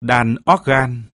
Đàn organ.